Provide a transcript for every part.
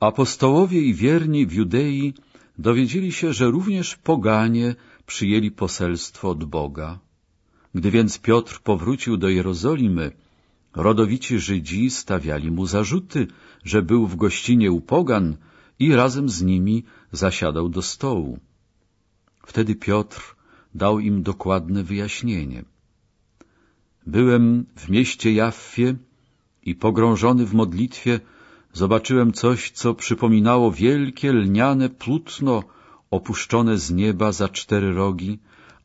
Apostołowie i wierni w Judei dowiedzieli się, że również poganie przyjęli poselstwo od Boga. Gdy więc Piotr powrócił do Jerozolimy, rodowici Żydzi stawiali mu zarzuty, że był w gościnie u pogan i razem z nimi zasiadał do stołu. Wtedy Piotr dał im dokładne wyjaśnienie. Byłem w mieście Jaffie i pogrążony w modlitwie zobaczyłem coś, co przypominało wielkie lniane płótno opuszczone z nieba za cztery rogi,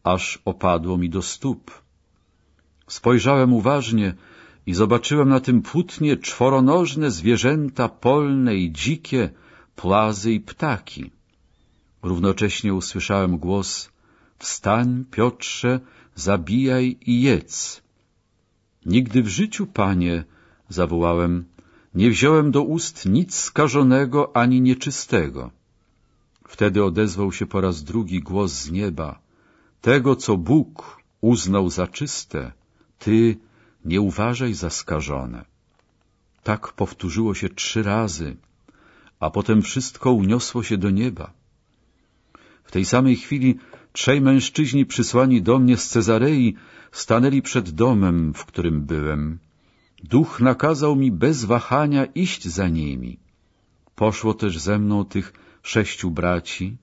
aż opadło mi do stóp. Spojrzałem uważnie i zobaczyłem na tym płótnie czworonożne zwierzęta polne i dzikie, płazy i ptaki. Równocześnie usłyszałem głos Wstań, Piotrze, zabijaj i jedz. Nigdy w życiu, panie, zawołałem, nie wziąłem do ust nic skażonego ani nieczystego. Wtedy odezwał się po raz drugi głos z nieba. Tego, co Bóg uznał za czyste, ty nie uważaj za skażone. Tak powtórzyło się trzy razy, a potem wszystko uniosło się do nieba. W tej samej chwili trzej mężczyźni przysłani do mnie z Cezarei stanęli przed domem, w którym byłem. Duch nakazał mi bez wahania iść za nimi. Poszło też ze mną tych sześciu braci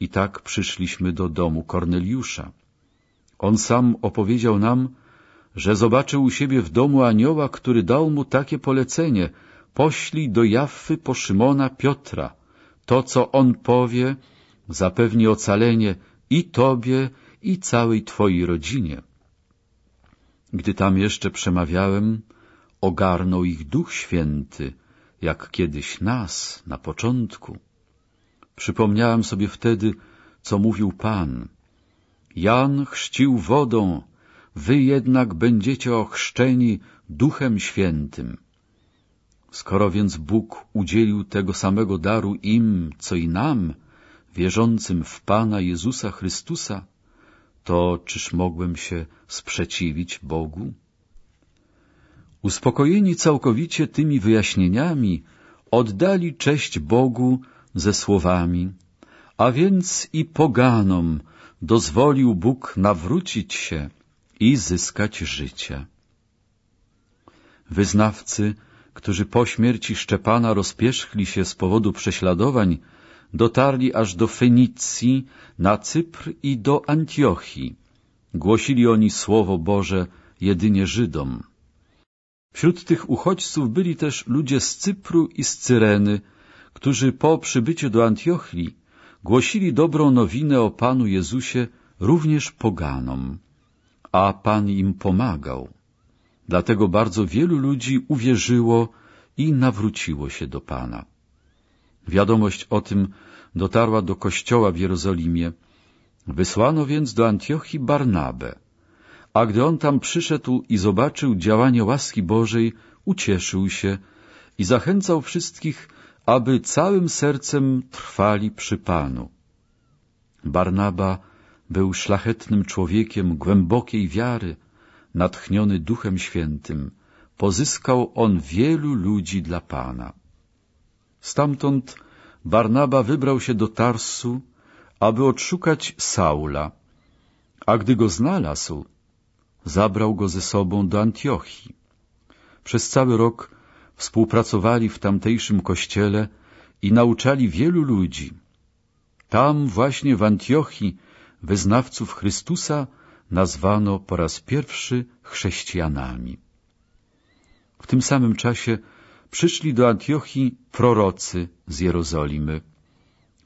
i tak przyszliśmy do domu Korneliusza. On sam opowiedział nam, że zobaczył u siebie w domu anioła, który dał mu takie polecenie — poślij do Jaffy po Szymona Piotra. To, co on powie, zapewni ocalenie i tobie, i całej twojej rodzinie. Gdy tam jeszcze przemawiałem, ogarnął ich Duch Święty, jak kiedyś nas na początku. Przypomniałem sobie wtedy, co mówił Pan. Jan chrzcił wodą, wy jednak będziecie ochrzczeni Duchem Świętym. Skoro więc Bóg udzielił tego samego daru im, co i nam, wierzącym w Pana Jezusa Chrystusa, to czyż mogłem się sprzeciwić Bogu? Uspokojeni całkowicie tymi wyjaśnieniami, oddali cześć Bogu ze słowami, a więc i poganom dozwolił Bóg nawrócić się i zyskać życie. Wyznawcy, którzy po śmierci Szczepana rozpierzchli się z powodu prześladowań, dotarli aż do Fenicji, na Cypr i do Antiochii. Głosili oni Słowo Boże jedynie Żydom. Wśród tych uchodźców byli też ludzie z Cypru i z Cyreny, którzy po przybyciu do Antiochii głosili dobrą nowinę o Panu Jezusie również poganom, a Pan im pomagał. Dlatego bardzo wielu ludzi uwierzyło i nawróciło się do Pana. Wiadomość o tym dotarła do kościoła w Jerozolimie. Wysłano więc do Antiochii Barnabę, a gdy on tam przyszedł i zobaczył działanie łaski Bożej, ucieszył się i zachęcał wszystkich, aby całym sercem trwali przy Panu. Barnaba był szlachetnym człowiekiem głębokiej wiary, natchniony Duchem Świętym. Pozyskał on wielu ludzi dla Pana. Stamtąd Barnaba wybrał się do Tarsu, aby odszukać Saula, a gdy go znalazł, zabrał go ze sobą do Antiochii. Przez cały rok współpracowali w tamtejszym kościele i nauczali wielu ludzi. Tam właśnie w Antiochii wyznawców Chrystusa nazwano po raz pierwszy chrześcijanami. W tym samym czasie przyszli do Antiochii prorocy z Jerozolimy.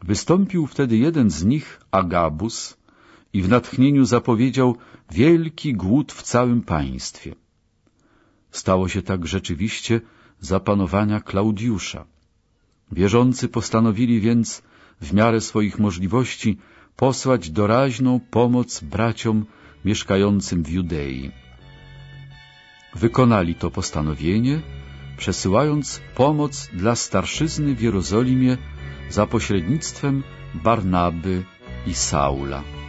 Wystąpił wtedy jeden z nich, Agabus, i w natchnieniu zapowiedział wielki głód w całym państwie. Stało się tak rzeczywiście za panowania Klaudiusza. Wierzący postanowili więc w miarę swoich możliwości posłać doraźną pomoc braciom mieszkającym w Judei. Wykonali to postanowienie, przesyłając pomoc dla starszyzny w Jerozolimie za pośrednictwem Barnaby i Saula.